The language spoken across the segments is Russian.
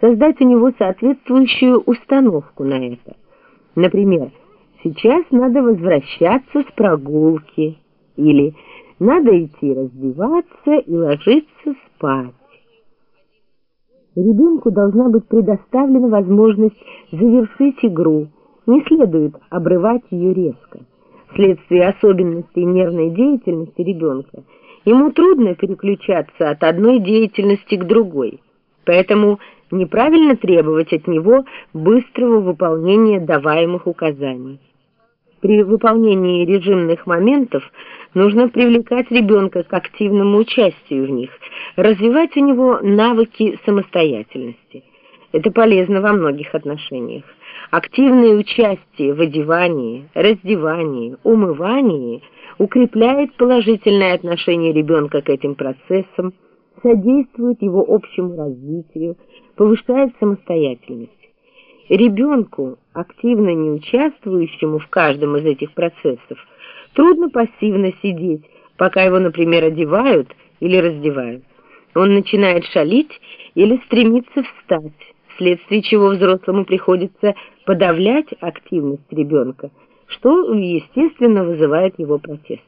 создать у него соответствующую установку на это. Например, сейчас надо возвращаться с прогулки или надо идти раздеваться и ложиться спать. Ребенку должна быть предоставлена возможность завершить игру, не следует обрывать ее резко. Вследствие особенностей нервной деятельности ребенка ему трудно переключаться от одной деятельности к другой, поэтому неправильно требовать от него быстрого выполнения даваемых указаний. При выполнении режимных моментов нужно привлекать ребенка к активному участию в них, развивать у него навыки самостоятельности. Это полезно во многих отношениях. Активное участие в одевании, раздевании, умывании укрепляет положительное отношение ребенка к этим процессам, содействует его общему развитию, повышает самостоятельность. Ребенку, активно не участвующему в каждом из этих процессов, трудно пассивно сидеть, пока его, например, одевают или раздевают. Он начинает шалить или стремится встать, вследствие чего взрослому приходится подавлять активность ребенка, что, естественно, вызывает его протест.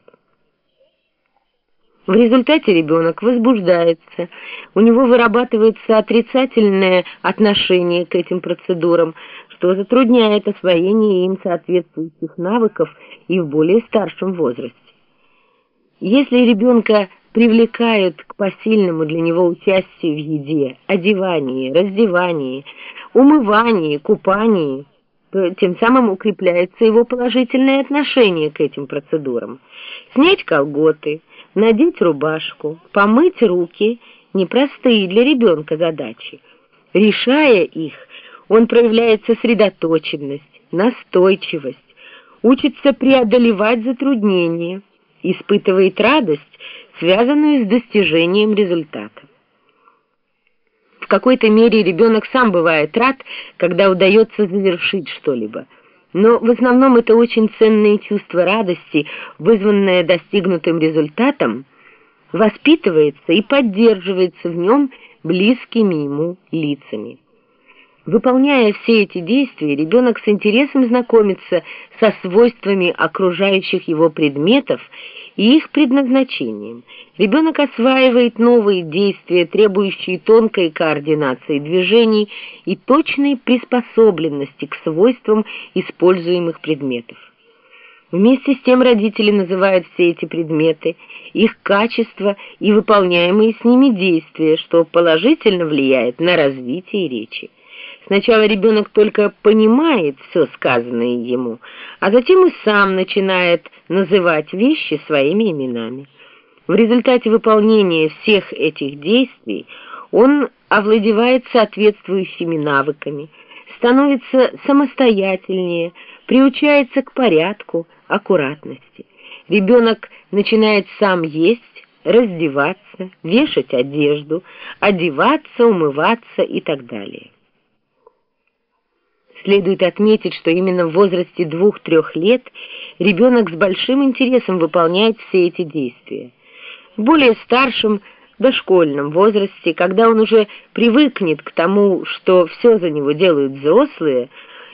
В результате ребенок возбуждается, у него вырабатывается отрицательное отношение к этим процедурам, что затрудняет освоение им соответствующих навыков и в более старшем возрасте. Если ребенка привлекают к посильному для него участию в еде, одевании, раздевании, умывании, купании, то тем самым укрепляется его положительное отношение к этим процедурам. Снять колготы – надеть рубашку, помыть руки – непростые для ребенка задачи. Решая их, он проявляет сосредоточенность, настойчивость, учится преодолевать затруднения, испытывает радость, связанную с достижением результата. В какой-то мере ребенок сам бывает рад, когда удается завершить что-либо – но в основном это очень ценные чувства радости, вызванное достигнутым результатом, воспитывается и поддерживается в нем близкими ему лицами. Выполняя все эти действия, ребенок с интересом знакомится со свойствами окружающих его предметов и их предназначением. Ребенок осваивает новые действия, требующие тонкой координации движений и точной приспособленности к свойствам используемых предметов. Вместе с тем родители называют все эти предметы, их качество и выполняемые с ними действия, что положительно влияет на развитие речи. Сначала ребенок только понимает все сказанное ему, а затем и сам начинает называть вещи своими именами. В результате выполнения всех этих действий он овладевает соответствующими навыками, становится самостоятельнее, приучается к порядку, аккуратности. Ребенок начинает сам есть, раздеваться, вешать одежду, одеваться, умываться и так далее. Следует отметить, что именно в возрасте двух-трех лет ребенок с большим интересом выполняет все эти действия. В более старшем, дошкольном возрасте, когда он уже привыкнет к тому, что все за него делают взрослые,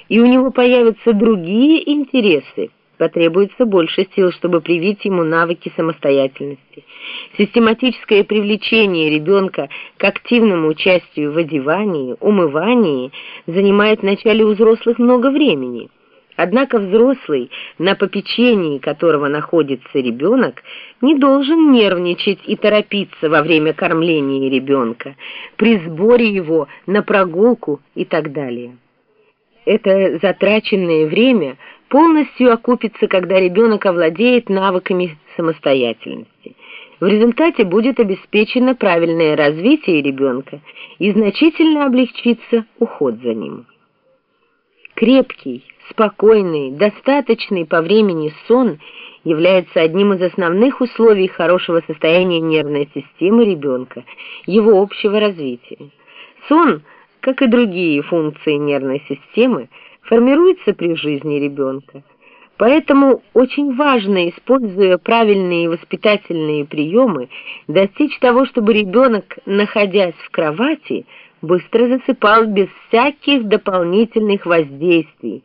и у него появятся другие интересы, потребуется больше сил, чтобы привить ему навыки самостоятельности. Систематическое привлечение ребенка к активному участию в одевании, умывании занимает вначале у взрослых много времени. Однако взрослый, на попечении которого находится ребенок, не должен нервничать и торопиться во время кормления ребенка, при сборе его на прогулку и так далее. Это затраченное время полностью окупится, когда ребенок овладеет навыками самостоятельности. В результате будет обеспечено правильное развитие ребенка и значительно облегчится уход за ним. Крепкий, спокойный, достаточный по времени сон является одним из основных условий хорошего состояния нервной системы ребенка, его общего развития. Сон – как и другие функции нервной системы, формируется при жизни ребенка. Поэтому очень важно, используя правильные воспитательные приемы, достичь того, чтобы ребенок, находясь в кровати, быстро засыпал без всяких дополнительных воздействий,